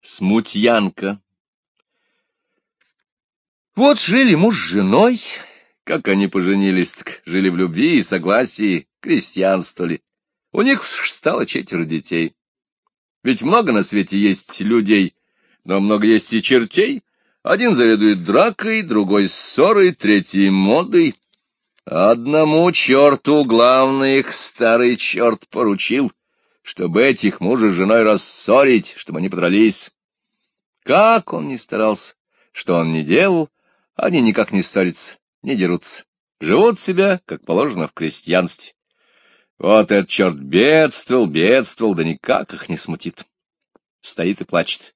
Смутьянка. Вот жили муж с женой, как они поженились, так жили в любви и согласии, крестьянствовали. У них стало четверо детей. Ведь много на свете есть людей, но много есть и чертей. Один заведует дракой, другой ссорой, третий модой. Одному черту главный их старый черт поручил — чтобы этих мужа с женой рассорить, чтобы они подрались. Как он ни старался, что он ни делал, они никак не ссорятся, не дерутся, живут себя, как положено, в крестьянстве. Вот этот черт бедствовал, бедствовал, да никак их не смутит. Стоит и плачет.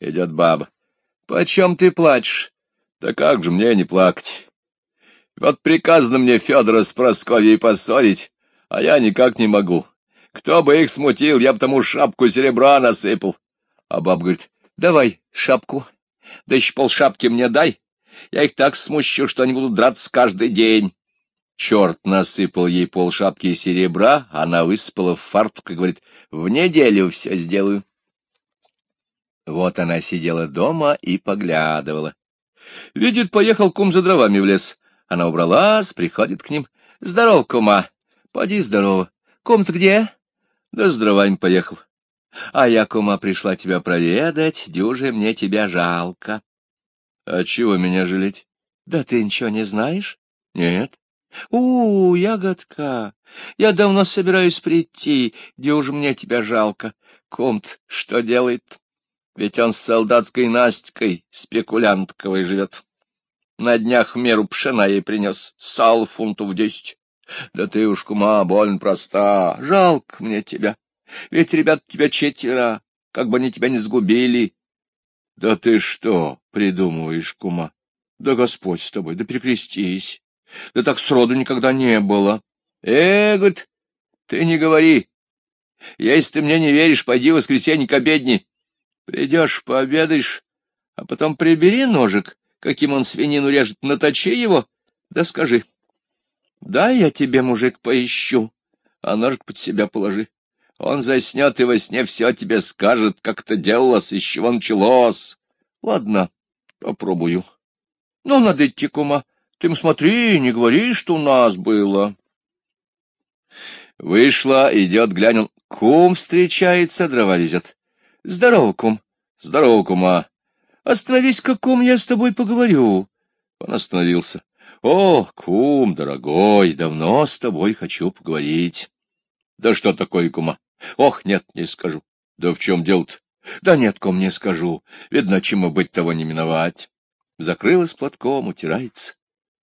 Идет баба. — Почем ты плачешь? — Да как же мне не плакать? Вот приказано мне Федора с Прасковьей поссорить, а я никак не могу. Кто бы их смутил, я бы тому шапку серебра насыпал. А баб говорит, давай шапку, да еще полшапки мне дай. Я их так смущу, что они будут драться каждый день. Черт насыпал ей полшапки серебра, она высыпала в фартук и говорит, в неделю все сделаю. Вот она сидела дома и поглядывала. Видит, поехал кум за дровами в лес. Она убралась, приходит к ним. — Здорово, кума. — Поди здорово. Кум-то где? Да с дровами поехал. А я, кума, пришла тебя проведать, дюже мне тебя жалко. А чего меня жалеть? Да ты ничего не знаешь? Нет. У, ягодка, я давно собираюсь прийти, дюже мне тебя жалко. Комт что делает? Ведь он с солдатской Настькой, спекулянтковой живет. На днях меру пшена ей принес, сал фунтов десять. Да ты уж, кума, больно проста, жалко мне тебя. Ведь ребят у тебя четверо, как бы они тебя не сгубили. Да ты что придумываешь, кума? Да Господь с тобой, да перекрестись. Да так сроду никогда не было. Э, говорит, ты не говори. Если ты мне не веришь, пойди в воскресенье к обедне. Придешь, пообедаешь, а потом прибери ножик, каким он свинину режет, наточи его, да скажи. Да, я тебе, мужик, поищу, а ножик под себя положи. Он заснет и во сне все тебе скажет, как это делалось, из чего началось. Ладно, попробую. Ну, надо идти, кума. Ты ему смотри, не говори, что у нас было. Вышла, идет, глянул. Кум встречается, дрова везет. Здорово, кум. Здорово, кума. Остановись-ка, кум, я с тобой поговорю. Он остановился. О, кум, дорогой, давно с тобой хочу поговорить. Да что такое, кума? Ох, нет, не скажу. Да в чем дело-то? Да нет, кум, не скажу. Видно, чему быть того не миновать. Закрылась платком, утирается.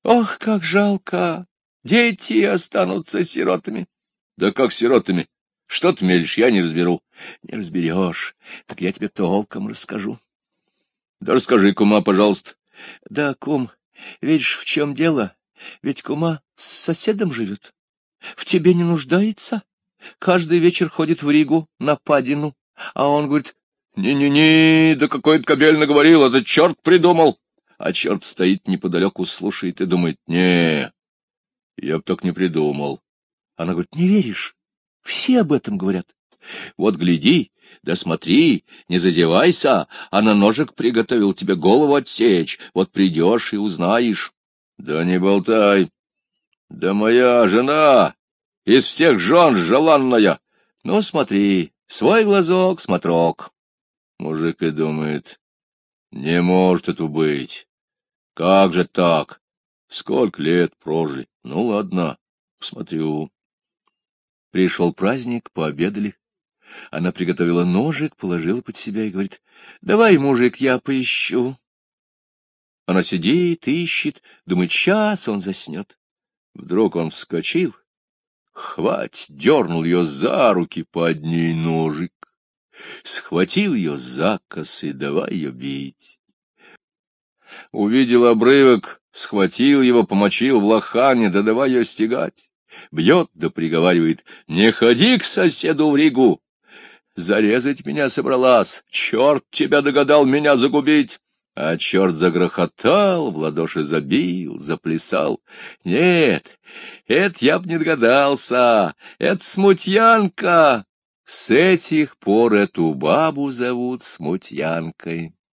Ох, как жалко! Дети останутся сиротами. Да как сиротами? Что ты мелешь, я не разберу. Не разберешь, так я тебе толком расскажу. Да расскажи, кума, пожалуйста. Да, кум, Видишь, в чем дело? Ведь кума с соседом живет. В тебе не нуждается. Каждый вечер ходит в Ригу на падину, а он говорит, «Не-не-не, да какой-то кобель наговорил, это черт придумал!» А черт стоит неподалеку, слушает и думает, «Не, я б так не придумал». Она говорит, «Не веришь? Все об этом говорят. Вот гляди, да смотри, не задевайся, а на ножик приготовил тебе голову отсечь, вот придешь и узнаешь. Да не болтай. Да моя жена из всех жен желанная. Ну, смотри, свой глазок, смотрок. Мужик и думает, не может это быть. Как же так? Сколько лет прожили? Ну, ладно, посмотрю. Пришел праздник, пообедали. Она приготовила ножик, положила под себя и говорит, — Давай, мужик, я поищу. Она сидит, ищет, думает, час он заснет. Вдруг он вскочил, хвать, дернул ее за руки под ней ножик, схватил ее за косы, давай ее бить. Увидел обрывок, схватил его, помочил в лохане, да давай ее стегать. Бьет да приговаривает, не ходи к соседу в Ригу, Зарезать меня собралась, черт тебя догадал меня загубить. А черт загрохотал, в ладоши забил, заплясал. Нет, это я б не догадался, это смутьянка. С этих пор эту бабу зовут Смутьянкой.